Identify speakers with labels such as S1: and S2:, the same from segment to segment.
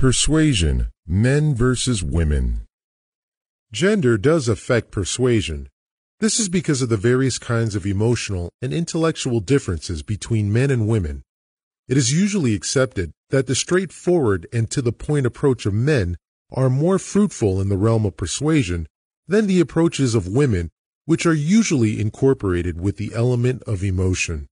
S1: Persuasion Men versus Women.
S2: Gender does affect persuasion. This is because of the various kinds of emotional and intellectual differences between men and women. It is usually accepted that the straightforward and to the point approach of men are more fruitful in the realm of persuasion than the approaches of women, which are usually incorporated with the element of emotion.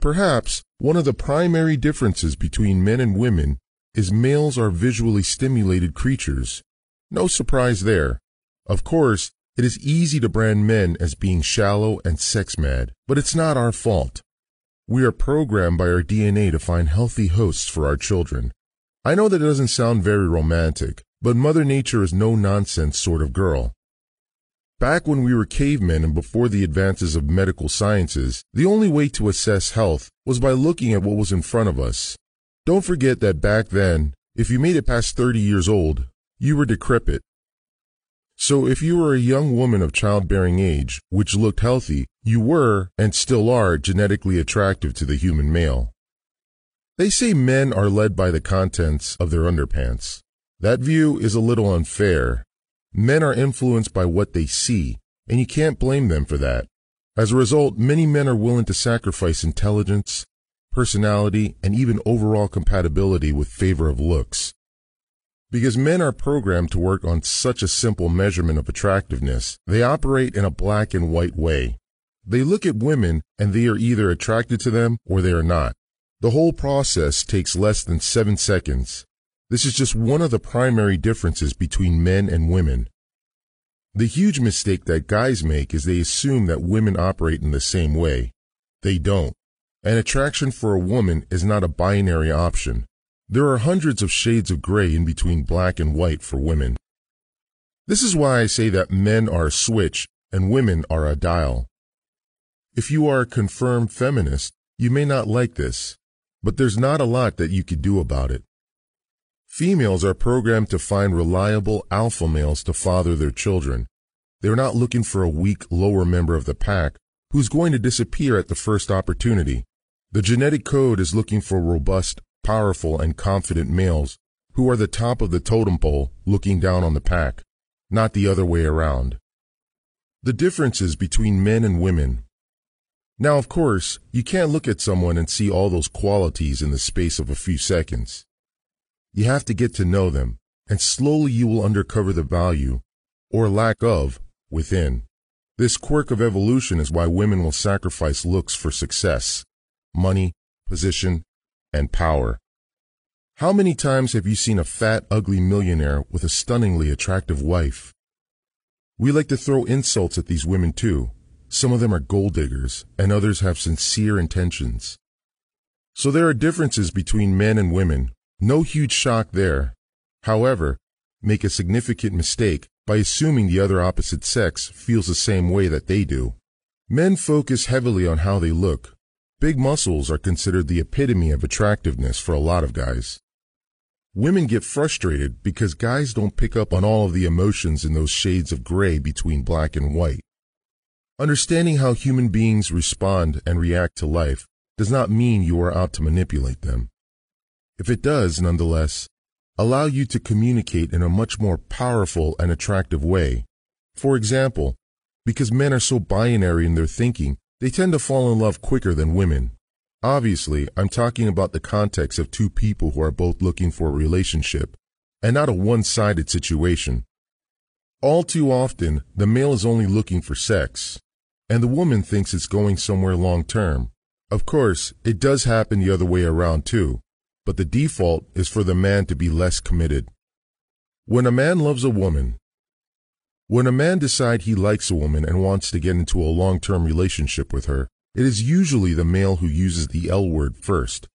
S1: Perhaps one of the primary differences between men and women is males are visually stimulated creatures. No surprise there. Of course, it is easy to brand men as being shallow and sex mad, but it's not our fault. We are programmed by our DNA to find healthy hosts for our children. I know that it doesn't sound very romantic, but Mother Nature is no nonsense sort of girl. Back when we were cavemen and before the advances of medical sciences, the only way to assess health was by looking at what was in front of us. Don't forget that back then, if you made it past 30 years old, you were decrepit. So if you were a young woman of childbearing age, which looked healthy, you were, and still are, genetically attractive to the human male. They say men are led by the contents of their underpants. That view is a little unfair. Men are influenced by what they see, and you can't blame them for that. As a result, many men are willing to sacrifice intelligence, personality, and even overall compatibility with favor of looks. Because men are programmed to work on such a simple measurement of attractiveness, they operate in a black and white way. They look at women and they are either attracted to them or they are not. The whole process takes less than seven seconds. This is just one of the primary differences between men and women. The huge mistake that guys make is they assume that women operate in the same way. They don't. An attraction for a woman is not a binary option. There are hundreds of shades of gray in between black and white for women. This is why I say that men are a switch and women are a dial. If you are a confirmed feminist, you may not like this, but there's not a lot that you could do about it. Females are programmed to find reliable alpha males to father their children. They're not looking for a weak lower member of the pack who's going to disappear at the first opportunity. The genetic code is looking for robust, powerful, and confident males who are the top of the totem pole looking down on the pack, not the other way around. The differences between men and women. Now, of course, you can't look at someone and see all those qualities in the space of a few seconds. You have to get to know them, and slowly you will uncover the value, or lack of, within. This quirk of evolution is why women will sacrifice looks for success money, position, and power. How many times have you seen a fat, ugly millionaire with a stunningly attractive wife? We like to throw insults at these women too. Some of them are gold diggers, and others have sincere intentions. So there are differences between men and women. No huge shock there. However, make a significant mistake by assuming the other opposite sex feels the same way that they do. Men focus heavily on how they look, Big muscles are considered the epitome of attractiveness for a lot of guys. Women get frustrated because guys don't pick up on all of the emotions in those shades of gray between black and white. Understanding how human beings respond and react to life does not mean you are out to manipulate them. If it does, nonetheless, allow you to communicate in a much more powerful and attractive way. For example, because men are so binary in their thinking, they tend to fall in love quicker than women. Obviously, I'm talking about the context of two people who are both looking for a relationship, and not a one-sided situation. All too often, the male is only looking for sex, and the woman thinks it's going somewhere long-term. Of course, it does happen the other way around too, but the default is for the man to be less committed. When a man loves a woman, when a man decides he likes a woman and wants to get into a long-term relationship with her, it is usually the male who uses the L word first,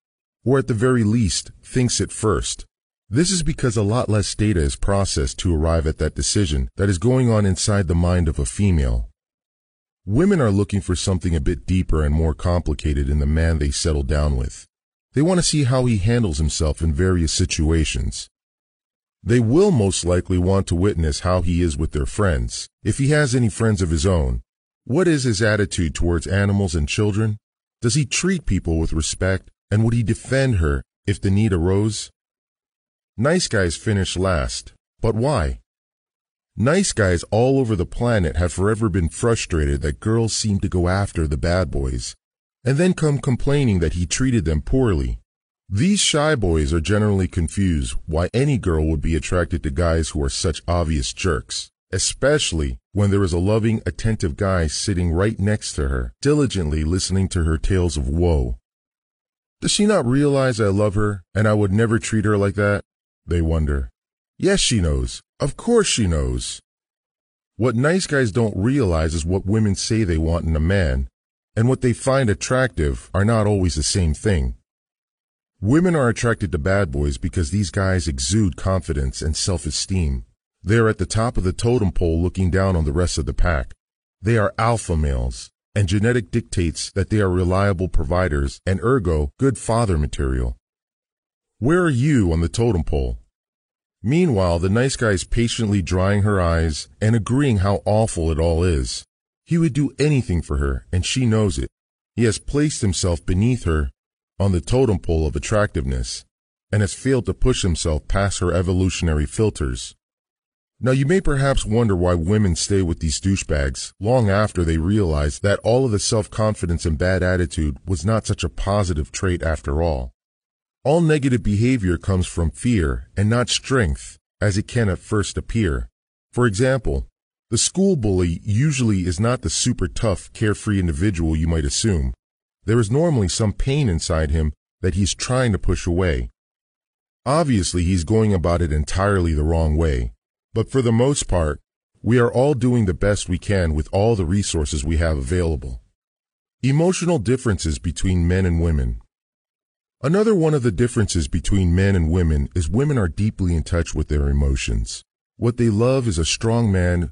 S1: or at the very least, thinks it first. This is because a lot less data is processed to arrive at that decision that is going on inside the mind of a female. Women are looking for something a bit deeper and more complicated in the man they settle down with. They want to see how he handles himself in various situations. They will most likely want to witness how he is with their friends, if he has any friends of his own. What is his attitude towards animals and children? Does he treat people with respect, and would he defend her if the need arose? Nice guys finish last. But why? Nice guys all over the planet have forever been frustrated that girls seem to go after the bad boys, and then come complaining that he treated them poorly. These shy boys are generally confused why any girl would be attracted to guys who are such obvious jerks, especially when there is a loving, attentive guy sitting right next to her, diligently listening to her tales of woe. Does she not realize I love her and I would never treat her like that? They wonder. Yes, she knows. Of course she knows. What nice guys don't realize is what women say they want in a man, and what they find attractive are not always the same thing. Women are attracted to bad boys because these guys exude confidence and self-esteem. They are at the top of the totem pole looking down on the rest of the pack. They are alpha males, and genetic dictates that they are reliable providers and ergo good father material. Where are you on the totem pole? Meanwhile, the nice guy is patiently drying her eyes and agreeing how awful it all is. He would do anything for her, and she knows it. He has placed himself beneath her on the totem pole of attractiveness and has failed to push himself past her evolutionary filters. Now you may perhaps wonder why women stay with these douchebags long after they realize that all of the self-confidence and bad attitude was not such a positive trait after all. All negative behavior comes from fear and not strength, as it can at first appear. For example, the school bully usually is not the super tough, carefree individual you might assume. There is normally some pain inside him that he's trying to push away. Obviously, he's going about it entirely the wrong way. But for the most part, we are all doing the best we can with all the resources we have available. Emotional differences between men and women. Another one of the differences between men and women is women are deeply in touch with their emotions. What they love is a strong man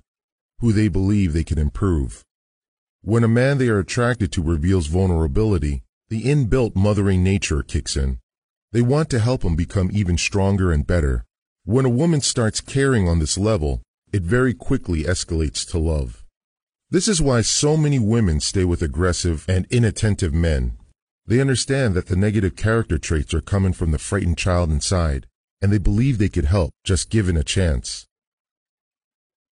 S1: who they believe they can improve. When a man they are attracted to reveals vulnerability, the inbuilt mothering nature kicks in. They want to help him become even stronger and better. When a woman starts caring on this level, it very quickly escalates to love. This is why so many women stay with aggressive and inattentive men they understand that the negative character traits are coming from the frightened child inside, and they believe they could help just given a chance.